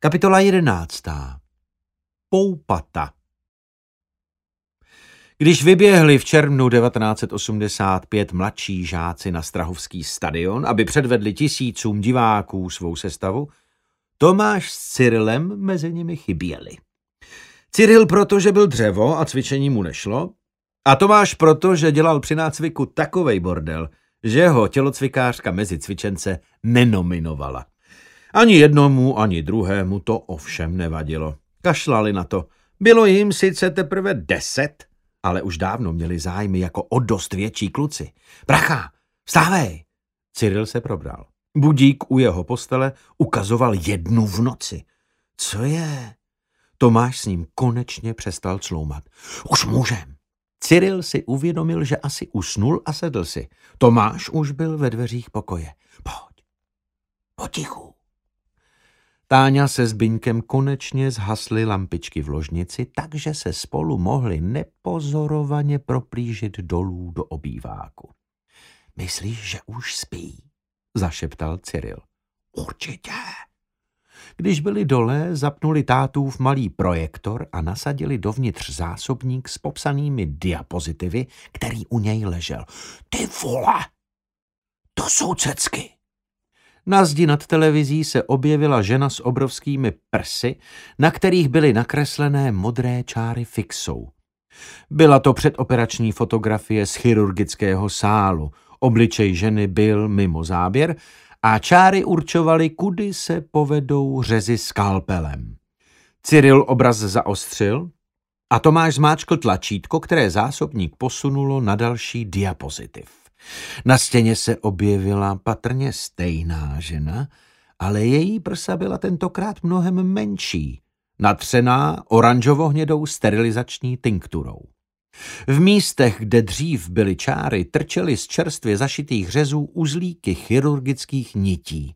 Kapitola jedenáctá. Poupata Když vyběhli v červnu 1985 mladší žáci na Strahovský stadion, aby předvedli tisícům diváků svou sestavu, Tomáš s Cyrilem mezi nimi chyběli. Cyril proto, že byl dřevo a cvičení mu nešlo, a Tomáš proto, že dělal při nácviku takovej bordel, že ho tělocvikářka mezi cvičence nenominovala. Ani jednomu, ani druhému to ovšem nevadilo. Kašlali na to. Bylo jim sice teprve deset, ale už dávno měli zájmy jako o dost větší kluci. Bracha, vstávej! Cyril se probral. Budík u jeho postele ukazoval jednu v noci. Co je? Tomáš s ním konečně přestal cloumat. Už můžem. Cyril si uvědomil, že asi usnul a sedl si. Tomáš už byl ve dveřích pokoje. Pojď, potichu. Táňa se s Byňkem konečně zhasly lampičky v ložnici, takže se spolu mohli nepozorovaně proplížit dolů do obýváku. Myslíš, že už spí? zašeptal Cyril. Určitě. Když byli dole, zapnuli tátův malý projektor a nasadili dovnitř zásobník s popsanými diapozitivy, který u něj ležel. Ty vole! To jsou cecky! Na zdi nad televizí se objevila žena s obrovskými prsy, na kterých byly nakreslené modré čáry fixou. Byla to předoperační fotografie z chirurgického sálu. Obličej ženy byl mimo záběr a čáry určovaly, kudy se povedou řezy skalpelem. Cyril obraz zaostřil a Tomáš zmáčkl tlačítko, které zásobník posunulo na další diapozitiv. Na stěně se objevila patrně stejná žena, ale její prsa byla tentokrát mnohem menší, natřená oranžovo-hnědou sterilizační tinkturou. V místech, kde dřív byly čáry, trčely z čerstvě zašitých řezů uzlíky chirurgických nití.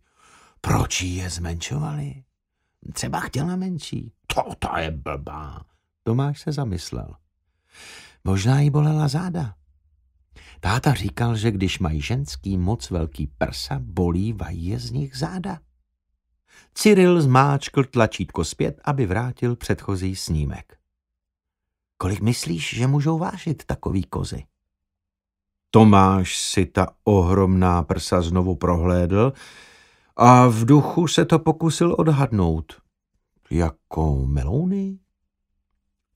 Proč je zmenšovali? Třeba chtěla menší. To, to je blbá. Tomáš se zamyslel. Možná jí bolela záda. Táta říkal, že když mají ženský moc velký prsa, bolí je z nich záda. Cyril zmáčkl tlačítko zpět, aby vrátil předchozí snímek. Kolik myslíš, že můžou vážit takový kozy? Tomáš si ta ohromná prsa znovu prohlédl a v duchu se to pokusil odhadnout. Jako melouny?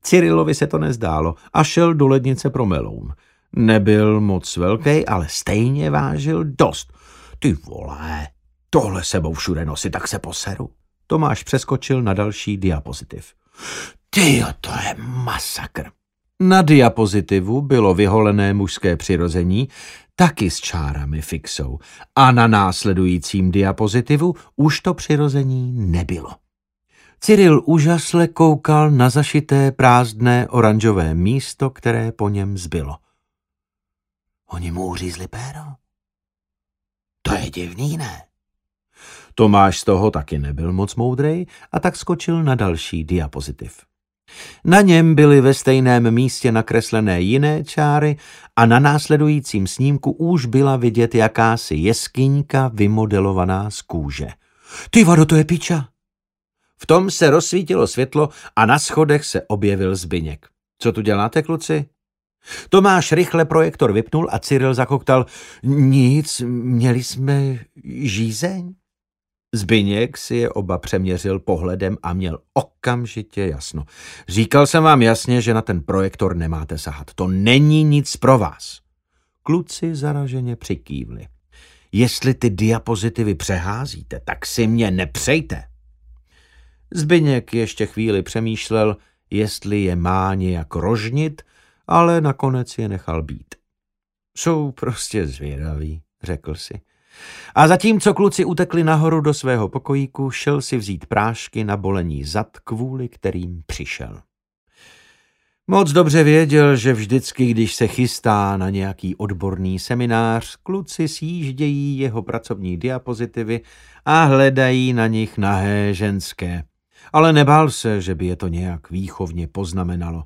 Cyrilovi se to nezdálo a šel do lednice pro meloun. Nebyl moc velký, ale stejně vážil dost. Ty vole, tohle sebou všude nosit, tak se poseru. Tomáš přeskočil na další diapozitiv. Ty, to je masakr. Na diapozitivu bylo vyholené mužské přirození, taky s čárami fixou, a na následujícím diapozitivu už to přirození nebylo. Cyril úžasle koukal na zašité prázdné oranžové místo, které po něm zbylo. Oni mu uřízli péro? To je divný, ne? Tomáš z toho taky nebyl moc moudrej a tak skočil na další diapozitiv. Na něm byly ve stejném místě nakreslené jiné čáry a na následujícím snímku už byla vidět jakási jeskyňka vymodelovaná z kůže. Ty vado, to je piča! V tom se rozsvítilo světlo a na schodech se objevil Zbyněk. Co tu děláte, kluci? Tomáš rychle projektor vypnul a Cyril zakoktal. Nic, měli jsme žízeň? Zbyněk si je oba přeměřil pohledem a měl okamžitě jasno. Říkal jsem vám jasně, že na ten projektor nemáte sahat. To není nic pro vás. Kluci zaraženě přikývli. Jestli ty diapozitivy přeházíte, tak si mě nepřejte. Zbyněk ještě chvíli přemýšlel, jestli je má nějak rožnit, ale nakonec je nechal být. Jsou prostě zvědaví, řekl si. A zatímco kluci utekli nahoru do svého pokojíku, šel si vzít prášky na bolení zad, kvůli kterým přišel. Moc dobře věděl, že vždycky, když se chystá na nějaký odborný seminář, kluci sjíždějí jeho pracovní diapozitivy a hledají na nich nahé ženské. Ale nebál se, že by je to nějak výchovně poznamenalo.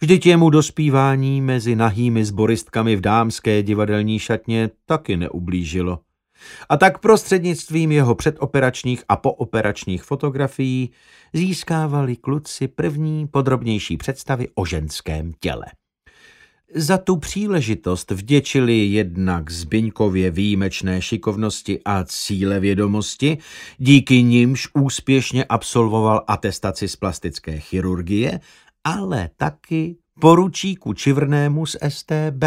Vždyť jemu dospívání mezi nahými zboristkami v dámské divadelní šatně taky neublížilo. A tak prostřednictvím jeho předoperačních a pooperačních fotografií získávali kluci první podrobnější představy o ženském těle. Za tu příležitost vděčili jednak Zbyňkově výjimečné šikovnosti a cíle vědomosti, díky nimž úspěšně absolvoval atestaci z plastické chirurgie, ale taky poručíku Čivrnému z STB.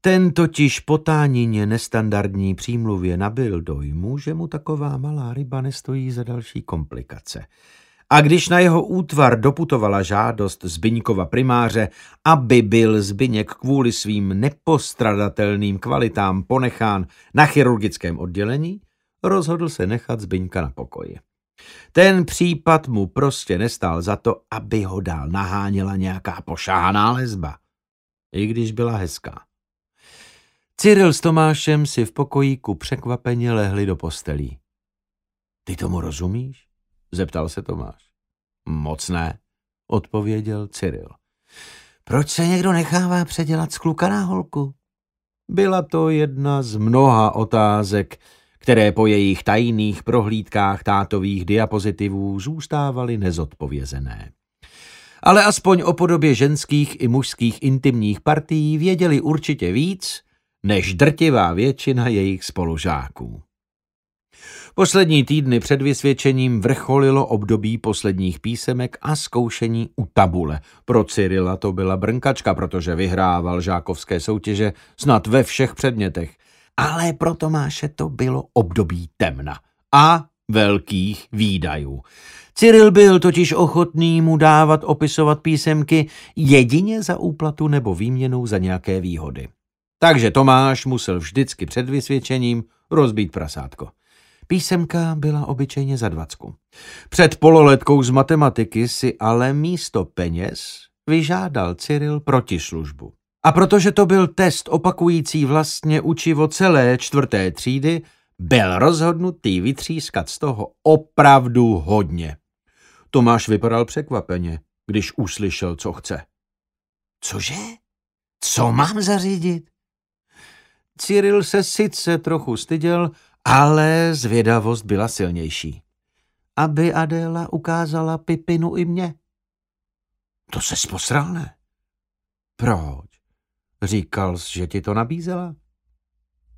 Ten totiž po tánině nestandardní přímluvě nabil dojmu, že mu taková malá ryba nestojí za další komplikace – a když na jeho útvar doputovala žádost Zbyňkova primáře, aby byl Zbyněk kvůli svým nepostradatelným kvalitám ponechán na chirurgickém oddělení, rozhodl se nechat Zbyňka na pokoji. Ten případ mu prostě nestál za to, aby ho dál naháněla nějaká pošáhaná lesba, i když byla hezká. Cyril s Tomášem si v pokojíku překvapeně lehli do postelí. Ty tomu rozumíš? zeptal se Tomáš. Moc ne, odpověděl Cyril. Proč se někdo nechává předělat z kluka na holku? Byla to jedna z mnoha otázek, které po jejich tajných prohlídkách tátových diapozitivů zůstávaly nezodpovězené. Ale aspoň o podobě ženských i mužských intimních partií věděli určitě víc, než drtivá většina jejich spolužáků. Poslední týdny před vysvědčením vrcholilo období posledních písemek a zkoušení u tabule. Pro Cyrila to byla brnkačka, protože vyhrával žákovské soutěže snad ve všech předmětech. Ale pro Tomáše to bylo období temna a velkých výdajů. Cyril byl totiž ochotný mu dávat opisovat písemky jedině za úplatu nebo výměnou za nějaké výhody. Takže Tomáš musel vždycky před vysvědčením rozbít prasátko. Písemka byla obyčejně za dvacku. Před pololetkou z matematiky si ale místo peněz vyžádal Cyril protislužbu. A protože to byl test opakující vlastně učivo celé čtvrté třídy, byl rozhodnutý vytřískat z toho opravdu hodně. Tomáš vypadal překvapeně, když uslyšel, co chce. Cože? Co mám zařídit? Cyril se sice trochu styděl, ale zvědavost byla silnější. Aby Adéla ukázala Pipinu i mě. To se posral, ne? Proč? Říkal jsi, že ti to nabízela?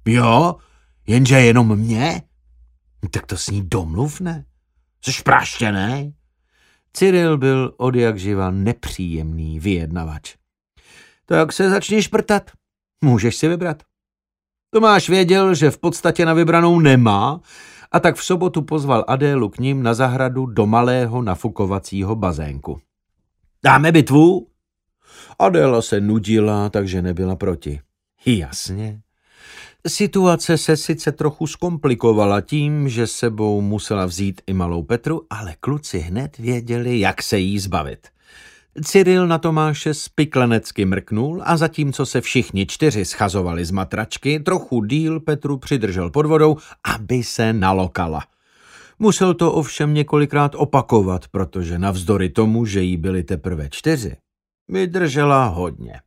Jo, jenže jenom mě? Tak to s ní domluv, ne? Jsi praštěnej? Cyril byl od jak živa nepříjemný vyjednavač. Tak se začni šprtat. Můžeš si vybrat. Tomáš věděl, že v podstatě na vybranou nemá a tak v sobotu pozval Adélu k ním na zahradu do malého nafukovacího bazénku. Dáme bitvu? Adéla se nudila, takže nebyla proti. Jasně. Situace se sice trochu zkomplikovala tím, že sebou musela vzít i malou Petru, ale kluci hned věděli, jak se jí zbavit. Cyril na Tomáše spiklenecky mrknul a zatímco se všichni čtyři schazovali z matračky, trochu díl Petru přidržel pod vodou, aby se nalokala. Musel to ovšem několikrát opakovat, protože navzdory tomu, že jí byly teprve čtyři, vydržela hodně.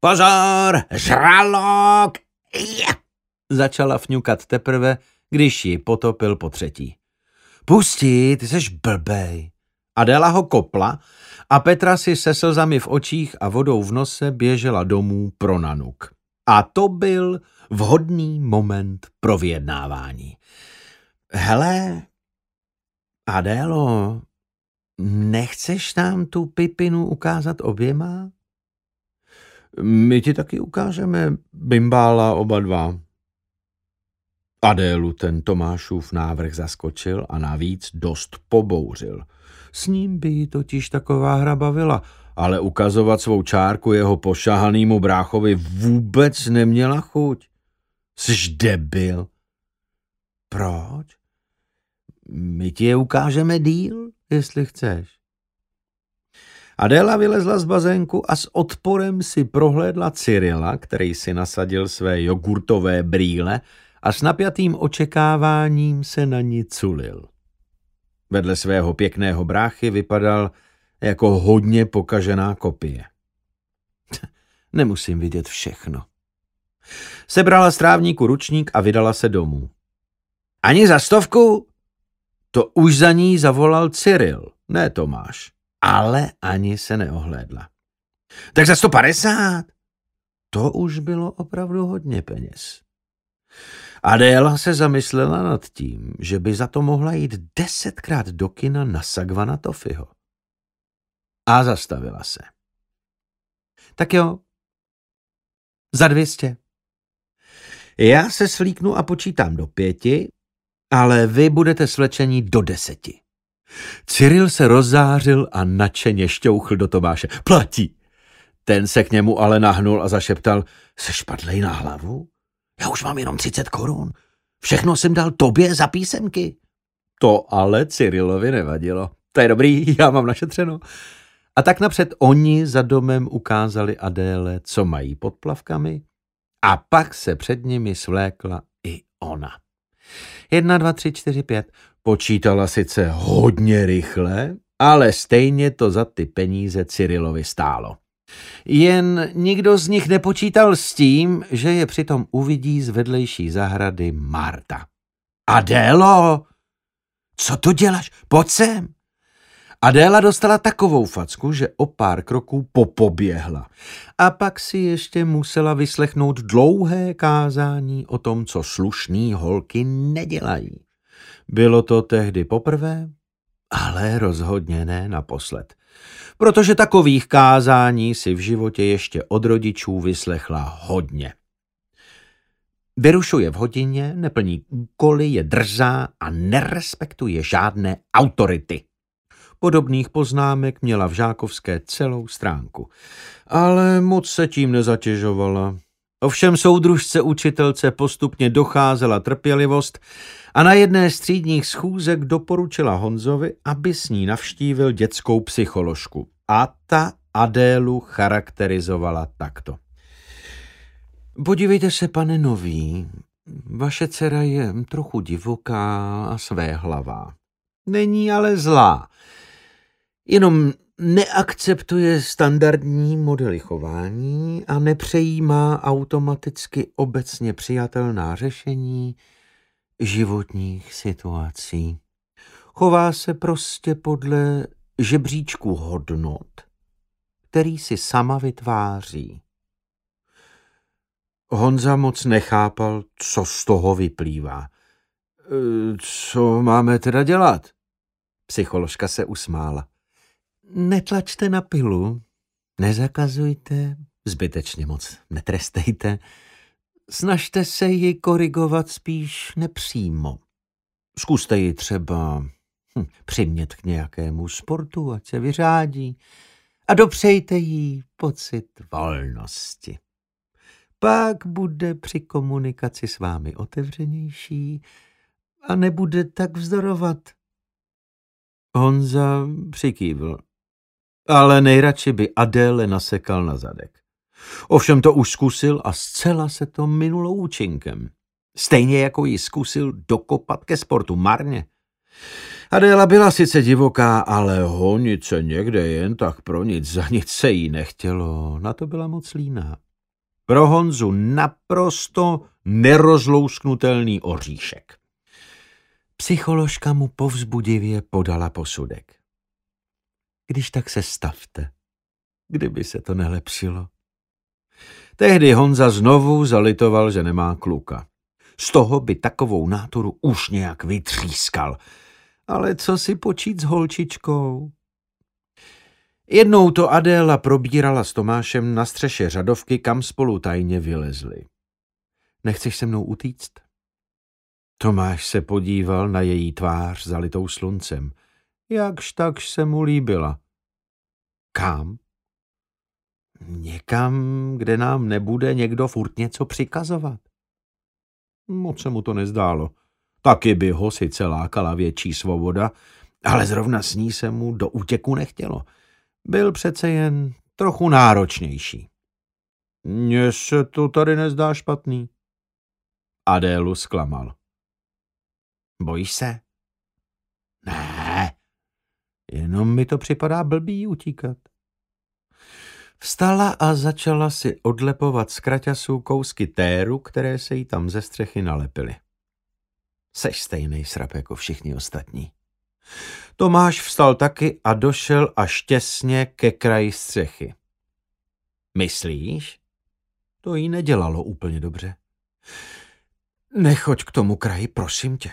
Pozor, žralok! Je! Začala fňukat teprve, když ji potopil po třetí. Pusti, ty seš blbej. Adela ho kopla a Petra si se slzami v očích a vodou v nose běžela domů pro nanuk. A to byl vhodný moment pro vyjednávání. Hele, Adélo, nechceš nám tu pipinu ukázat oběma? My ti taky ukážeme, bimbála oba dva. Adélu ten Tomášův návrh zaskočil a navíc dost pobouřil – s ním by jí totiž taková hra bavila, ale ukazovat svou čárku jeho pošahanýmu bráchovi vůbec neměla chuť. Jsi debil. Proč? My ti je ukážeme díl, jestli chceš. Adéla vylezla z bazénku a s odporem si prohlédla Cyrila, který si nasadil své jogurtové brýle a s napjatým očekáváním se na ní culil. Vedle svého pěkného bráchy vypadal jako hodně pokažená kopie. Nemusím vidět všechno. Sebrala strávníku ručník a vydala se domů. Ani za stovku? To už za ní zavolal Cyril, ne Tomáš. Ale ani se neohlédla. Tak za 150? To už bylo opravdu hodně peněz. Adéla se zamyslela nad tím, že by za to mohla jít desetkrát do kina na Sagvana Tofiho. A zastavila se. Tak jo, za dvěstě. Já se slíknu a počítám do pěti, ale vy budete slečení do deseti. Cyril se rozzářil a nadšeně šťouchl do Tomáše. Platí. Ten se k němu ale nahnul a zašeptal, se špadlej na hlavu? Já už mám jenom třicet korun. Všechno jsem dal tobě za písemky. To ale Cyrilovi nevadilo. To je dobrý, já mám našetřeno. A tak napřed oni za domem ukázali Adéle, co mají pod plavkami a pak se před nimi svlékla i ona. Jedna, dva, tři, čtyři, pět. Počítala sice hodně rychle, ale stejně to za ty peníze Cyrilovi stálo. Jen nikdo z nich nepočítal s tím, že je přitom uvidí z vedlejší zahrady Marta. Adélo, co tu děláš? Pojď sem. Adéla dostala takovou facku, že o pár kroků popoběhla. A pak si ještě musela vyslechnout dlouhé kázání o tom, co slušný holky nedělají. Bylo to tehdy poprvé, ale rozhodně ne naposled. Protože takových kázání si v životě ještě od rodičů vyslechla hodně. Vyrušuje v hodině, neplní úkoly, je drzá a nerespektuje žádné autority. Podobných poznámek měla v Žákovské celou stránku. Ale moc se tím nezatěžovala. Ovšem soudružce učitelce postupně docházela trpělivost a na jedné z třídních schůzek doporučila Honzovi, aby s ní navštívil dětskou psycholožku. A ta Adélu charakterizovala takto. Podívejte se, pane Nový, vaše dcera je trochu divoká a své hlavá. Není ale zlá jenom neakceptuje standardní modely chování a nepřejímá automaticky obecně přijatelná řešení životních situací. Chová se prostě podle žebříčku hodnot, který si sama vytváří. Honza moc nechápal, co z toho vyplývá. E, co máme teda dělat? Psycholožka se usmála. Netlačte na pilu, nezakazujte, zbytečně moc netrestejte, snažte se ji korigovat spíš nepřímo. Zkuste ji třeba hm, přimět k nějakému sportu, ať se vyřádí a dopřejte jí pocit volnosti. Pak bude při komunikaci s vámi otevřenější a nebude tak vzdorovat. Honza přikývl ale nejradši by Adéle nasekal na zadek. Ovšem to už zkusil a zcela se to minulo účinkem. Stejně jako ji zkusil dokopat ke sportu marně. Adéla byla sice divoká, ale honit se někde jen tak pro nic, za nic se jí nechtělo. Na to byla moc líná. Pro Honzu naprosto nerozlousknutelný oříšek. Psycholožka mu povzbudivě podala posudek. Když tak se stavte. Kdyby se to nelepšilo. Tehdy Honza znovu zalitoval, že nemá kluka. Z toho by takovou náturu už nějak vytřískal. Ale co si počít s holčičkou? Jednou to Adéla probírala s Tomášem na střeše řadovky, kam spolu tajně vylezli. Nechceš se mnou utíct? Tomáš se podíval na její tvář zalitou sluncem – jakž takž se mu líbila. Kam? Někam, kde nám nebude někdo furt něco přikazovat. Moc se mu to nezdálo. Taky by ho sice lákala větší svoboda, ale zrovna s ní se mu do útěku nechtělo. Byl přece jen trochu náročnější. Mně se to tady nezdá špatný. Adélu zklamal. Bojíš se? Ne, Jenom mi to připadá blbý utíkat. Vstala a začala si odlepovat z kraťasů kousky téru, které se jí tam ze střechy nalepily. Seš stejný srap jako všichni ostatní. Tomáš vstal taky a došel až těsně ke kraji střechy. Myslíš? To jí nedělalo úplně dobře. Nechoď k tomu kraji, prosím tě.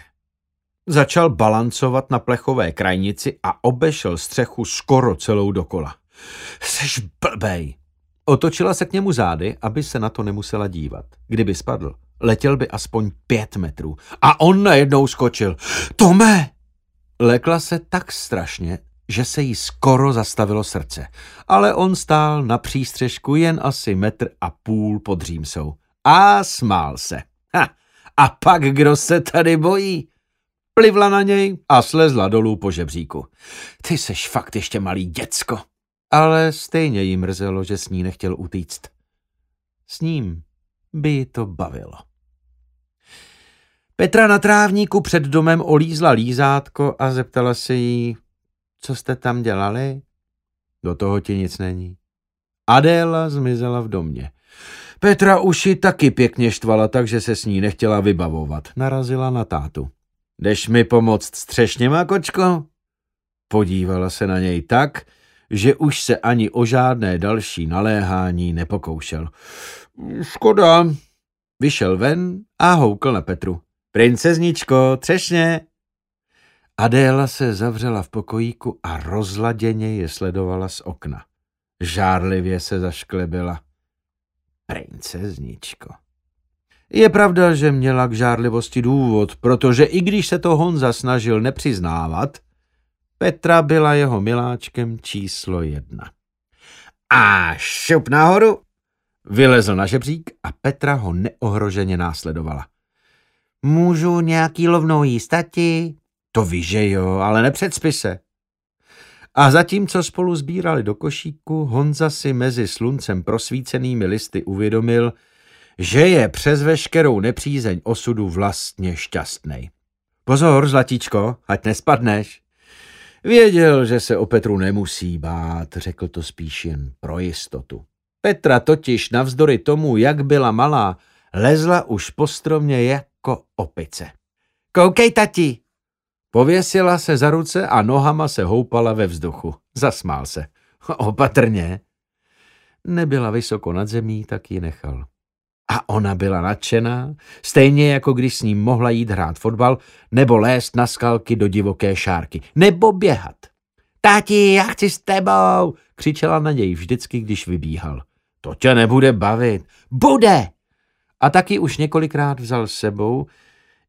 Začal balancovat na plechové krajnici a obešel střechu skoro celou dokola. Seš blbej. Otočila se k němu zády, aby se na to nemusela dívat. Kdyby spadl, letěl by aspoň pět metrů. A on najednou skočil. Tome! Lekla se tak strašně, že se jí skoro zastavilo srdce. Ale on stál na přístřežku jen asi metr a půl pod římsou. A smál se. Ha, a pak kdo se tady bojí? Plivla na něj a slezla dolů po žebříku. Ty seš fakt ještě malý děcko. Ale stejně jí mrzelo, že s ní nechtěl utíct. S ním by to bavilo. Petra na trávníku před domem olízla lízátko a zeptala se jí, co jste tam dělali? Do toho ti nic není. Adéla zmizela v domě. Petra už ji taky pěkně štvala, takže se s ní nechtěla vybavovat. Narazila na tátu. Jdeš mi pomoct střešněma, kočko? Podívala se na něj tak, že už se ani o žádné další naléhání nepokoušel. Škoda. Vyšel ven a houkl na Petru. Princezničko, třešně. Adéla se zavřela v pokojíku a rozladěně je sledovala z okna. Žárlivě se zašklebila. Princezničko. Je pravda, že měla k žárlivosti důvod, protože i když se to Honza snažil nepřiznávat, Petra byla jeho miláčkem číslo jedna. A šup nahoru! Vylezl na žebřík a Petra ho neohroženě následovala. Můžu nějaký lovnou jíst, tati? To víš, že jo, ale nepředspi se. A zatímco spolu sbírali do košíku, Honza si mezi sluncem prosvícenými listy uvědomil, že je přes veškerou nepřízeň osudu vlastně šťastný. Pozor, zlatíčko, ať nespadneš. Věděl, že se o Petru nemusí bát, řekl to spíš jen pro jistotu. Petra totiž navzdory tomu, jak byla malá, lezla už po stromě jako opice. Koukej, tati! Pověsila se za ruce a nohama se houpala ve vzduchu. Zasmál se. Opatrně. Nebyla vysoko nad zemí, tak ji nechal. A ona byla nadšená, stejně jako když s ním mohla jít hrát fotbal, nebo lézt na skalky do divoké šárky, nebo běhat. Tati, já chci s tebou, křičela na něj vždycky, když vybíhal. To tě nebude bavit. Bude! A taky už několikrát vzal s sebou,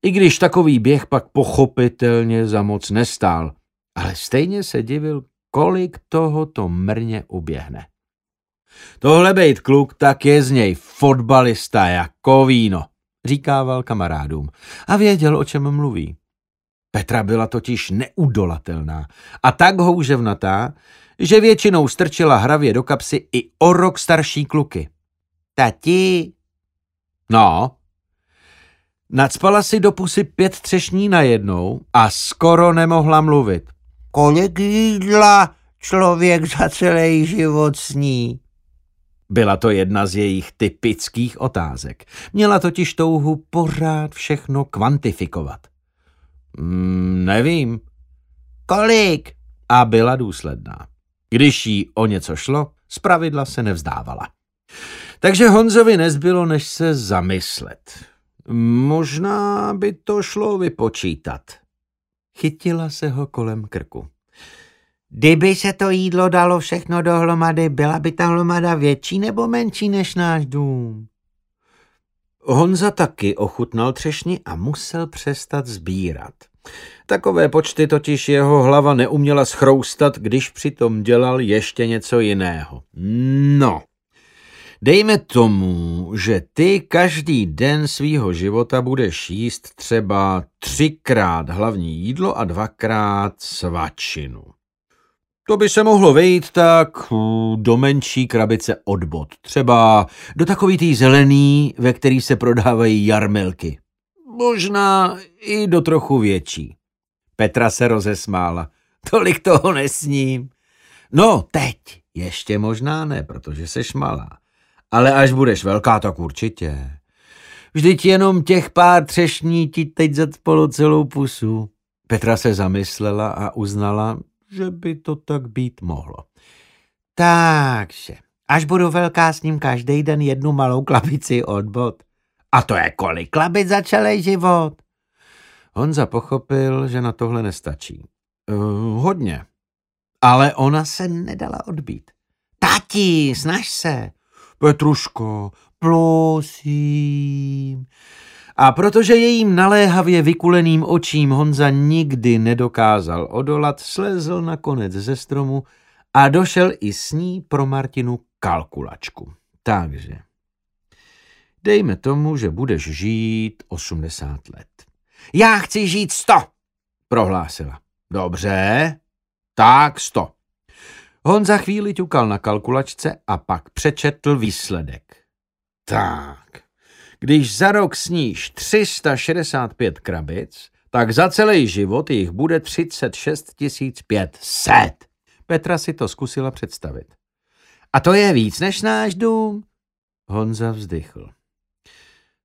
i když takový běh pak pochopitelně za moc nestál, ale stejně se divil, kolik toho to mrně uběhne. Tohle bejt kluk, tak je z něj fotbalista jako víno, říkával kamarádům a věděl, o čem mluví. Petra byla totiž neudolatelná a tak houževnatá, že většinou strčila hravě do kapsy i o rok starší kluky. Tati. No. Nacpala si do pusy pět třešní najednou a skoro nemohla mluvit. Kolik jídla člověk za celý život sní? Byla to jedna z jejich typických otázek. Měla totiž touhu pořád všechno kvantifikovat. Mm, nevím. Kolik? A byla důsledná. Když jí o něco šlo, zpravidla se nevzdávala. Takže Honzovi nezbylo, než se zamyslet. Možná by to šlo vypočítat. Chytila se ho kolem krku. Kdyby se to jídlo dalo všechno dohromady, byla by ta hromada větší nebo menší než náš dům? Honza taky ochutnal třešni a musel přestat sbírat. Takové počty totiž jeho hlava neuměla schroustat, když přitom dělal ještě něco jiného. No, dejme tomu, že ty každý den svýho života budeš jíst třeba třikrát hlavní jídlo a dvakrát svačinu. To by se mohlo vejít tak do menší krabice od bod. Třeba do takový tý zelený, ve který se prodávají jarmelky. Možná i do trochu větší. Petra se rozesmála. Tolik toho nesním. No, teď, Ještě možná ne, protože seš malá. Ale až budeš velká, tak určitě. Vždyť jenom těch pár třešní ti teď zacpalo celou pusu. Petra se zamyslela a uznala, že by to tak být mohlo. Takže, až budu velká, s ním každý den jednu malou klabici od bod. A to je kolik klabic za celý život? Honza pochopil, že na tohle nestačí. Uh, hodně. Ale ona se nedala odbít. Tati, snaž se. Petruško, prosím. A protože jejím naléhavě vykuleným očím Honza nikdy nedokázal odolat, slezl nakonec ze stromu a došel i s ní pro Martinu kalkulačku. Takže, dejme tomu, že budeš žít 80 let. Já chci žít 100, prohlásila. Dobře, tak 100. Honza chvíli ťukal na kalkulačce a pak přečetl výsledek. Tak, když za rok sníš 365 krabic, tak za celý život jich bude 36 500. Petra si to zkusila představit. A to je víc než náš dům? Honza vzdychl.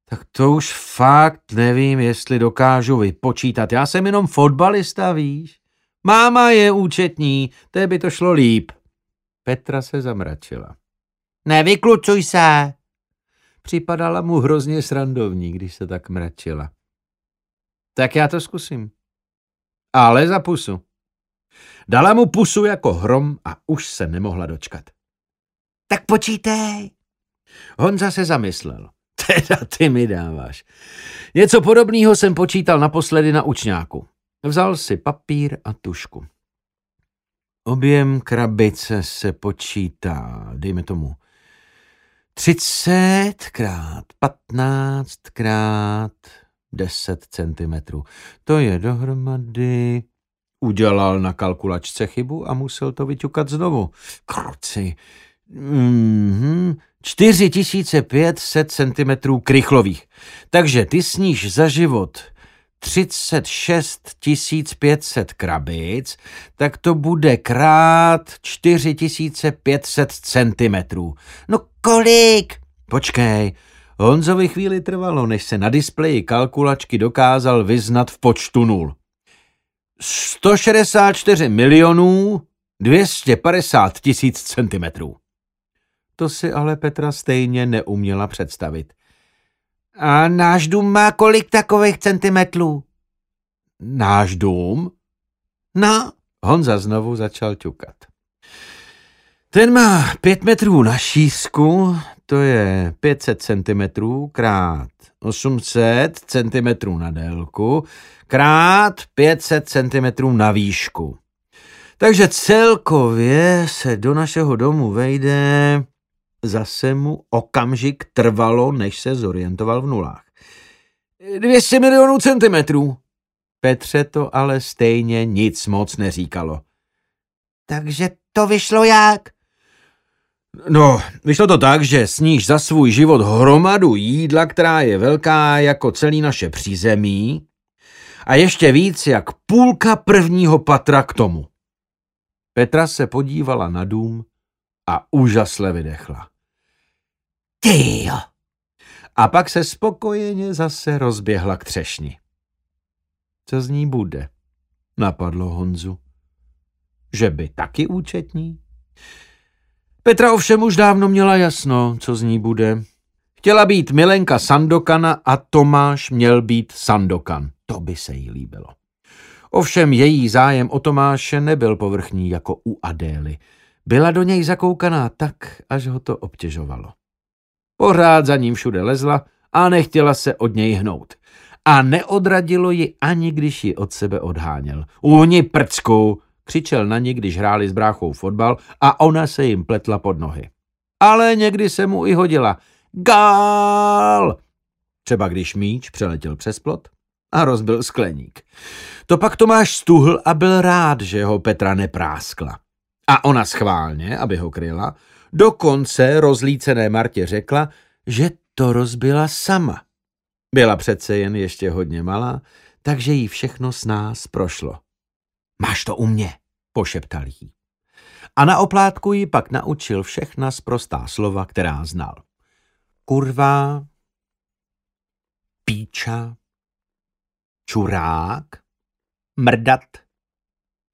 Tak to už fakt nevím, jestli dokážu vypočítat. Já jsem jenom fotbalista, víš? Máma je účetní, té by to šlo líp. Petra se zamračila. Nevyklucuj se! Připadala mu hrozně srandovní, když se tak mračila. Tak já to zkusím. Ale za pusu. Dala mu pusu jako hrom a už se nemohla dočkat. Tak počítej. Honza se zamyslel. Teda ty mi dáváš. Něco podobného jsem počítal naposledy na učňáku. Vzal si papír a tušku. Objem krabice se počítá, dejme tomu, 30 krát 15 krát 10 centimetrů. To je dohromady... Udělal na kalkulačce chybu a musel to vyťukat znovu. Kruci. Mm-hmm. 4500 centimetrů krychlových. Takže ty sníš za život 36 500 krabic, tak to bude krát 4500 centimetrů. No kolik? Počkej, Honzovi chvíli trvalo, než se na displeji kalkulačky dokázal vyznat v počtu nul. 164 milionů 250 tisíc centimetrů. To si ale Petra stejně neuměla představit. A náš dům má kolik takových centimetrů? Náš dům? No, Honza znovu začal ťukat. Ten má pět metrů na šířku, to je 500 centimetrů krát 800 centimetrů na délku krát 500 centimetrů na výšku. Takže celkově se do našeho domu vejde Zase mu okamžik trvalo, než se zorientoval v nulách. 200 milionů centimetrů. Petře to ale stejně nic moc neříkalo. Takže to vyšlo jak? No, vyšlo to tak, že sníš za svůj život hromadu jídla, která je velká jako celý naše přízemí a ještě víc jak půlka prvního patra k tomu. Petra se podívala na dům a úžasle vydechla. Tyjo. A pak se spokojeně zase rozběhla k třešni. Co z ní bude? Napadlo Honzu. Že by taky účetní? Petra ovšem už dávno měla jasno, co z ní bude. Chtěla být Milenka Sandokana a Tomáš měl být Sandokan. To by se jí líbilo. Ovšem její zájem o Tomáše nebyl povrchní jako u Adély. Byla do něj zakoukaná tak, až ho to obtěžovalo. Pořád za ním všude lezla a nechtěla se od něj hnout. A neodradilo ji ani když ji od sebe odháněl. Úni prcku, křičel na ní, když hráli s bráchou fotbal a ona se jim pletla pod nohy. Ale někdy se mu i hodila. Gál! Třeba když míč přeletěl přes plot a rozbil skleník. To pak Tomáš stuhl a byl rád, že ho Petra nepráskla. A ona schválně, aby ho kryla, Dokonce rozlícené Martě řekla, že to rozbila sama. Byla přece jen ještě hodně malá, takže jí všechno s nás prošlo. Máš to u mě, pošeptal jí. a na oplátku ji pak naučil všechna sprostá slova, která znal. Kurva, píča, čurák, mrdat,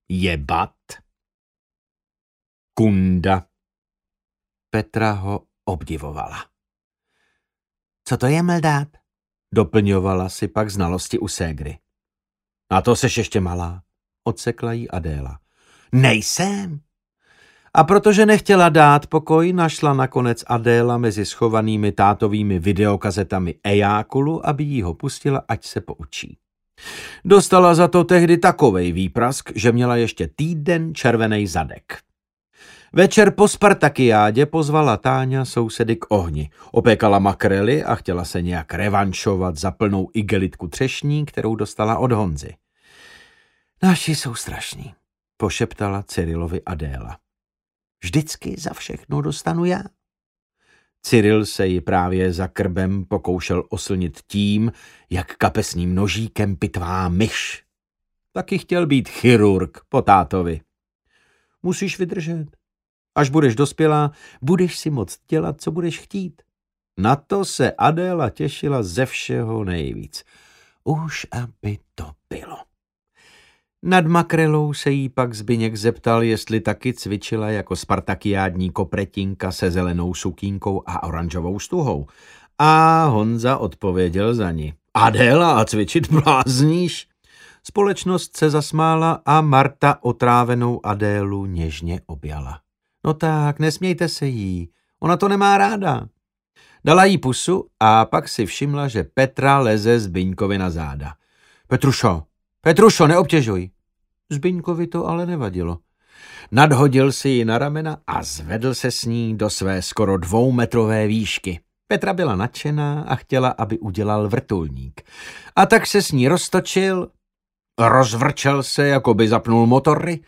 jebat, kunda. Petra ho obdivovala. Co to je mldát? Doplňovala si pak znalosti u ségry. Na to seš ještě malá, odsekla jí Adéla. Nejsem. A protože nechtěla dát pokoj, našla nakonec Adéla mezi schovanými tátovými videokazetami Ejákulu, aby jí ho pustila, ať se poučí. Dostala za to tehdy takovej výprask, že měla ještě týden červený zadek. Večer po Spartakiádě pozvala Táňa sousedy k ohni. Opékala makrely a chtěla se nějak revanšovat za plnou igelitku třešní, kterou dostala od Honzy. Naši jsou strašní, pošeptala Cyrilovi Adéla. Vždycky za všechno dostanu já. Cyril se ji právě za krbem pokoušel oslnit tím, jak kapesním nožíkem pitvá myš. Taky chtěl být chirurg po tátovi. Musíš vydržet. Až budeš dospělá, budeš si moct dělat, co budeš chtít. Na to se Adéla těšila ze všeho nejvíc. Už aby to bylo. Nad makrelou se jí pak Zbyněk zeptal, jestli taky cvičila jako spartakiádní kopretinka se zelenou sukínkou a oranžovou stuhou. A Honza odpověděl za ní. Adéla, a cvičit blázníš? Společnost se zasmála a Marta otrávenou Adélu něžně objala. No tak, nesmějte se jí, ona to nemá ráda. Dala jí pusu a pak si všimla, že Petra leze Zbyňkovi na záda. Petrušo, Petrušo, neobtěžuj. Zbyňkovi to ale nevadilo. Nadhodil si ji na ramena a zvedl se s ní do své skoro dvoumetrové výšky. Petra byla nadšená a chtěla, aby udělal vrtulník. A tak se s ní roztočil, rozvrčel se, jako by zapnul motory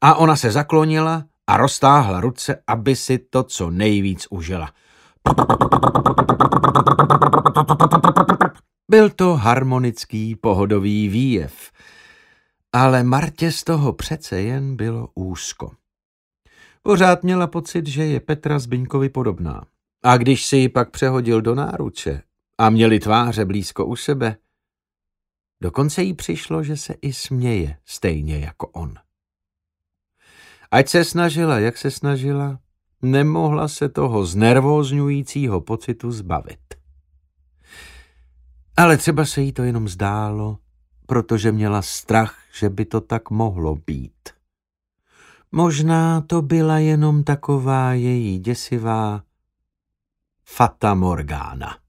a ona se zaklonila a roztáhla ruce, aby si to co nejvíc užila. Byl to harmonický pohodový výjev, ale Martě z toho přece jen bylo úzko. Pořád měla pocit, že je Petra Zbyňkovi podobná. A když si ji pak přehodil do náruče a měli tváře blízko u sebe, dokonce jí přišlo, že se i směje stejně jako on. Ať se snažila, jak se snažila, nemohla se toho znervózňujícího pocitu zbavit. Ale třeba se jí to jenom zdálo, protože měla strach, že by to tak mohlo být. Možná to byla jenom taková její děsivá Fata Morgana.